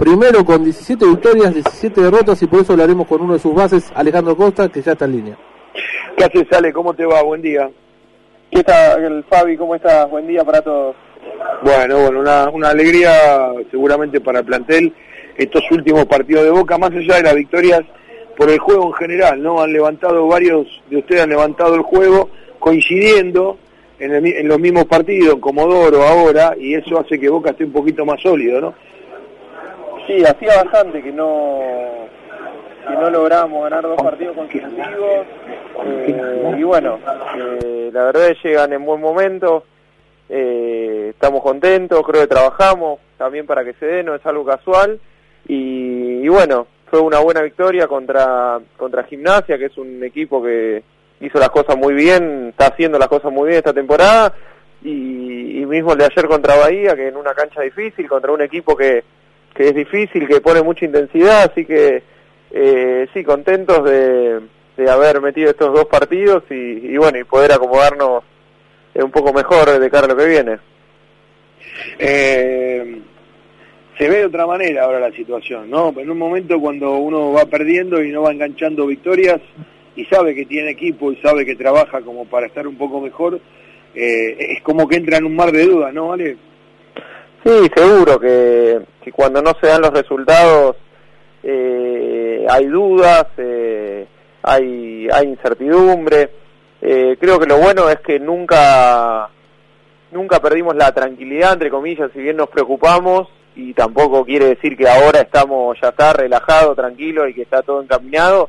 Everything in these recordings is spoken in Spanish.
primero con 17 victorias, 17 derrotas y por eso hablaremos con uno de sus bases, Alejandro Costa, que ya está en línea. ¿Qué haces, Ale? ¿Cómo te va? Buen día. ¿Qué tal, Fabi? ¿Cómo estás? Buen día para todos. Bueno, bueno, una, una alegría seguramente para el plantel estos últimos partidos de Boca, más allá de las victorias por el juego en general, ¿no? Han levantado varios de ustedes, han levantado el juego coincidiendo en, en los mismos partidos, en Comodoro ahora, y eso hace que Boca esté un poquito más sólido, ¿no? Sí, hacía bastante que no que no logramos ganar dos partidos consecutivos. Eh, y bueno, eh, la verdad es que llegan en buen momento, eh, estamos contentos, creo que trabajamos también para que se dé, no es algo casual. Y, y, bueno, fue una buena victoria contra, contra Gimnasia, que es un equipo que hizo las cosas muy bien, está haciendo las cosas muy bien esta temporada. Y, y mismo el de ayer contra Bahía, que en una cancha difícil, contra un equipo que, que es difícil, que pone mucha intensidad, así que eh, sí, contentos de, de haber metido estos dos partidos y, bueno, y poder acomodarnos un poco mejor de cara a lo que viene. Eh, se ve de otra manera ahora la situación, ¿no? En un momento cuando uno va perdiendo y no va enganchando victorias y sabe que tiene equipo y sabe que trabaja como para estar un poco mejor, eh, es como que entra en un mar de dudas, ¿no, Vale? Sí, seguro que, cuando no se dan los resultados eh, hay dudas, eh, hay, hay incertidumbre. Eh, creo que lo bueno es que nunca, nunca perdimos la tranquilidad, entre comillas, si bien nos preocupamos, y tampoco quiere decir que ahora estamos, ya está, relajado, tranquilo y que está todo encaminado.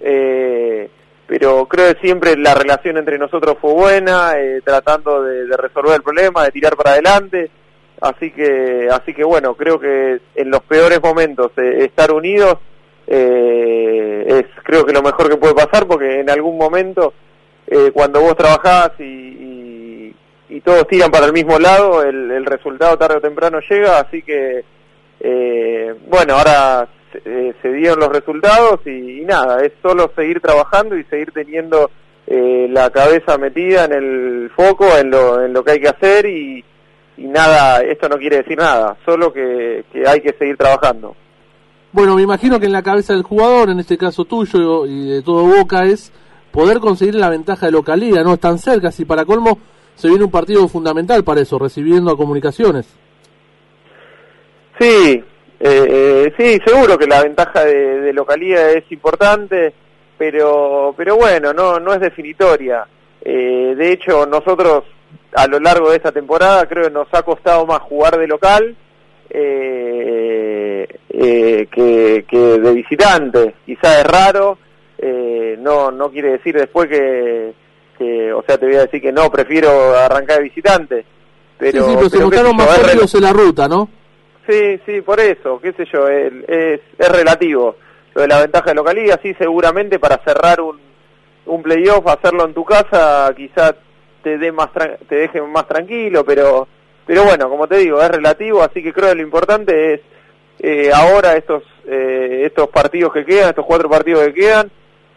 Eh, pero creo que siempre la relación entre nosotros fue buena, eh, tratando de, resolver el problema, de tirar para adelante. Así que, así que bueno, creo que en los peores momentos eh, estar unidos eh, es creo que lo mejor que puede pasar porque en algún momento eh, cuando vos trabajás y, y, y, todos tiran para el mismo lado, el, el, resultado tarde o temprano llega, así que eh, bueno, ahora se, se, dieron los resultados y, y, nada, es solo seguir trabajando y seguir teniendo eh, la cabeza metida en el foco, en lo, en lo que hay que hacer y, y nada, esto no quiere decir nada, solo que, que hay que seguir trabajando. Bueno, me imagino que en la cabeza del jugador, en este caso tuyo y de todo Boca, es poder conseguir la ventaja de localidad, no tan cerca, si para colmo se viene un partido fundamental para eso, recibiendo a comunicaciones. Sí, eh, eh, sí, seguro que la ventaja de, de, localidad es importante, pero, pero bueno, no, no es definitoria. Eh, de hecho, nosotros a lo largo de esta temporada creo que nos ha costado más jugar de local eh, eh, que, que, de visitante. Quizá es raro, eh, no, no quiere decir después que, que, o sea, te voy a decir que no, prefiero arrancar de visitante. Pero, sí, sí, pero, se notaron más sólidos en la ruta, ¿no? Sí, sí, por eso, qué sé yo, es, es, es relativo. Lo de la ventaja de localidad, sí, seguramente para cerrar un, un playoff, hacerlo en tu casa, quizá te dé más te deje más tranquilo, pero pero bueno, como te digo, es relativo, así que creo que lo importante es eh, ahora estos eh, estos partidos que quedan, estos cuatro partidos que quedan,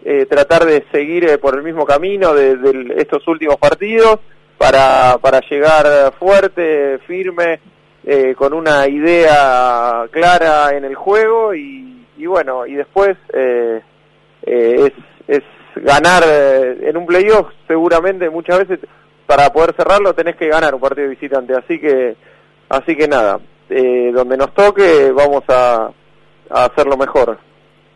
eh, tratar de seguir eh, por el mismo camino de, de, estos últimos partidos para para llegar fuerte, firme, con una idea clara en el juego y, y bueno, y después eh, es es ganar en un playoff seguramente muchas veces para poder cerrarlo tenés que ganar un partido de visitante, así que así que nada, eh, donde nos toque vamos a, a hacerlo mejor.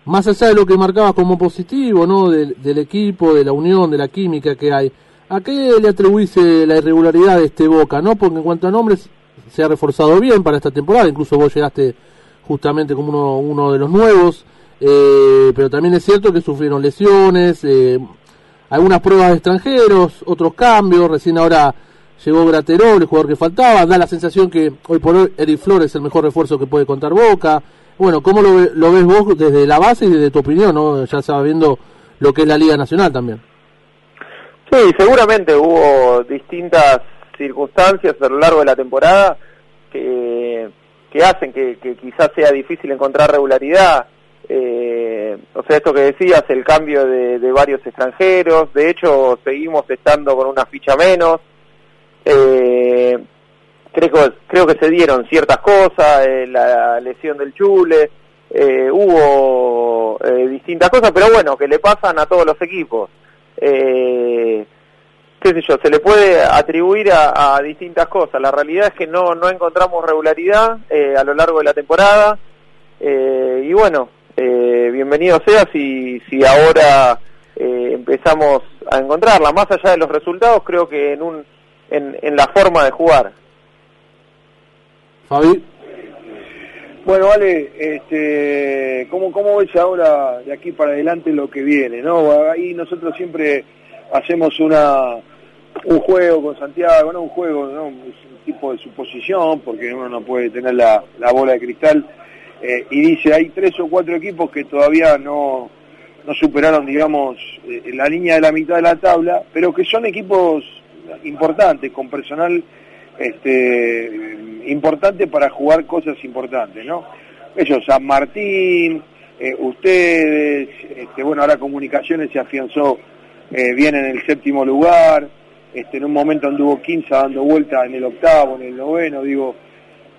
Más allá de lo que marcabas como positivo, ¿no? Del, del, equipo, de la unión, de la química que hay, ¿a qué le atribuís la irregularidad de este Boca, no? Porque en cuanto a nombres se ha reforzado bien para esta temporada, incluso vos llegaste justamente como uno, uno de los nuevos, eh, pero también es cierto que sufrieron lesiones, eh, algunas pruebas de extranjeros, otros cambios, recién ahora llegó Graterol, el jugador que faltaba, da la sensación que hoy por hoy Eric Flores es el mejor refuerzo que puede contar Boca. Bueno, ¿cómo lo, lo ves vos desde la base y desde tu opinión, ¿no? ya sabiendo lo que es la Liga Nacional también? Sí, seguramente hubo distintas circunstancias a lo largo de la temporada que, que hacen que, que quizás sea difícil encontrar regularidad. Eh, o sea, esto que decías, el cambio de, varios extranjeros, de hecho seguimos estando con una ficha menos, eh, creo, creo que se dieron ciertas cosas, eh, la lesión del Chule, eh, hubo eh, distintas cosas, pero bueno, que le pasan a todos los equipos. qué sé yo, se le puede atribuir a, distintas cosas. La realidad es que no, no encontramos regularidad a lo largo de la temporada. y bueno, bienvenido sea si, si ahora empezamos a encontrarla. Más allá de los resultados, creo que en, un, en, en la forma de jugar. Fabi. Bueno, vale, este, ¿cómo, ¿cómo ves ahora de aquí para adelante lo que viene? ¿no? Ahí nosotros siempre hacemos una un juego con Santiago, no un juego, ¿no? un tipo de suposición, porque uno no puede tener la, la bola de cristal, eh, y dice, hay tres o cuatro equipos que todavía no, no superaron, digamos, eh, la línea de la mitad de la tabla, pero que son equipos importantes, con personal este, importante para jugar cosas importantes, ¿no? Ellos, San Martín, eh, ustedes, este, bueno, ahora Comunicaciones se afianzó bien en el séptimo lugar, este, en un momento anduvo 15 dando vuelta en el octavo, en el noveno, digo,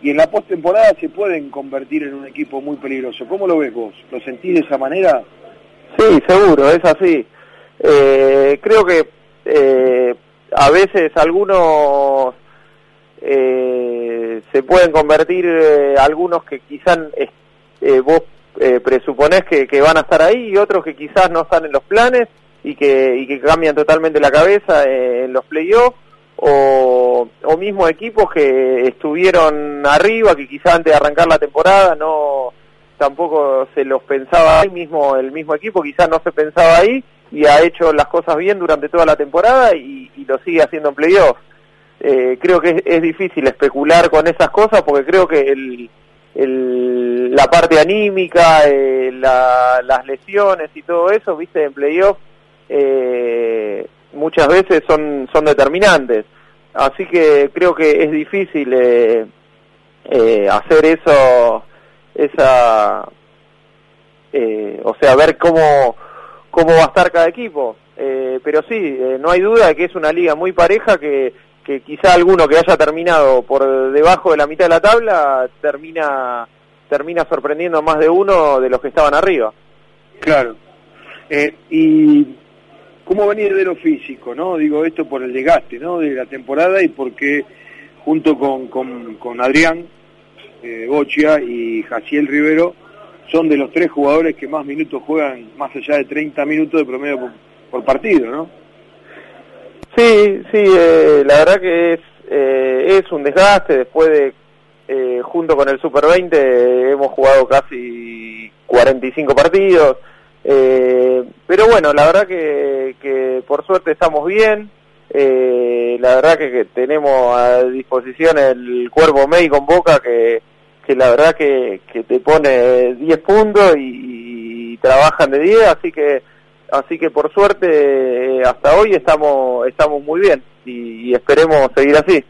y en la postemporada se pueden convertir en un equipo muy peligroso. ¿Cómo lo ves vos? ¿Lo sentís de esa manera? Sí, seguro, es así. Eh, creo que a veces algunos eh, se pueden convertir eh, algunos que quizás eh, vos eh, presuponés que, que, van a estar ahí y otros que quizás no están en los planes y que, y que cambian totalmente la cabeza en los playoffs o, mismo equipos que estuvieron arriba que quizás antes de arrancar la temporada no tampoco se los pensaba ahí mismo el mismo equipo quizás no se pensaba ahí y ha hecho las cosas bien durante toda la temporada y, lo sigue haciendo en playoffs eh, creo que es, difícil especular con esas cosas porque creo que el, el, la parte anímica, eh, las lesiones y todo eso, viste, en playoff eh, muchas veces son, son determinantes. Así que creo que es difícil eh, eh, hacer eso, esa, o sea, ver cómo, cómo va a estar cada equipo. pero sí, no hay duda de que es una liga muy pareja que que quizá alguno que haya terminado por debajo de la mitad de la tabla termina termina sorprendiendo más de uno de los que estaban arriba. Claro. Eh, y cómo venir de lo físico, ¿no? Digo esto por el desgaste, ¿no? De la temporada y porque junto con, con, Adrián eh, Bochia y Jaciel Rivero son de los tres jugadores que más minutos juegan, más allá de 30 minutos de promedio por partido, ¿no? Sí, sí, eh, la verdad que es, eh, es un desgaste. Después de, eh, junto con el Super 20, hemos jugado casi 45 partidos. Pero bueno, la verdad que, que por suerte estamos bien. la verdad que, tenemos a disposición el cuerpo médico en Boca que, que la verdad que, que te pone 10 puntos y, y trabajan de 10, así que así que por suerte eh, hasta hoy estamos estamos muy bien y, esperemos seguir así.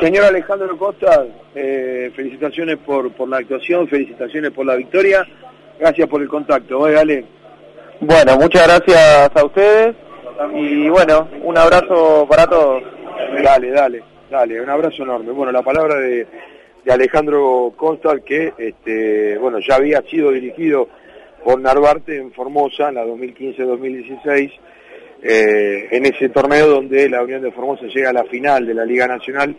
Señor Alejandro Costa, eh, felicitaciones por, por la actuación, felicitaciones por la victoria, gracias por el contacto, ¿vale? Bueno, muchas gracias a ustedes y bueno, un abrazo para todos. Dale, dale, dale, un abrazo enorme. Bueno, la palabra de, de Alejandro Costa, que este, bueno, ya había sido dirigido por Narvarte en Formosa en la 2015-2016, eh, en ese torneo donde la Unión de Formosa llega a la final de la Liga Nacional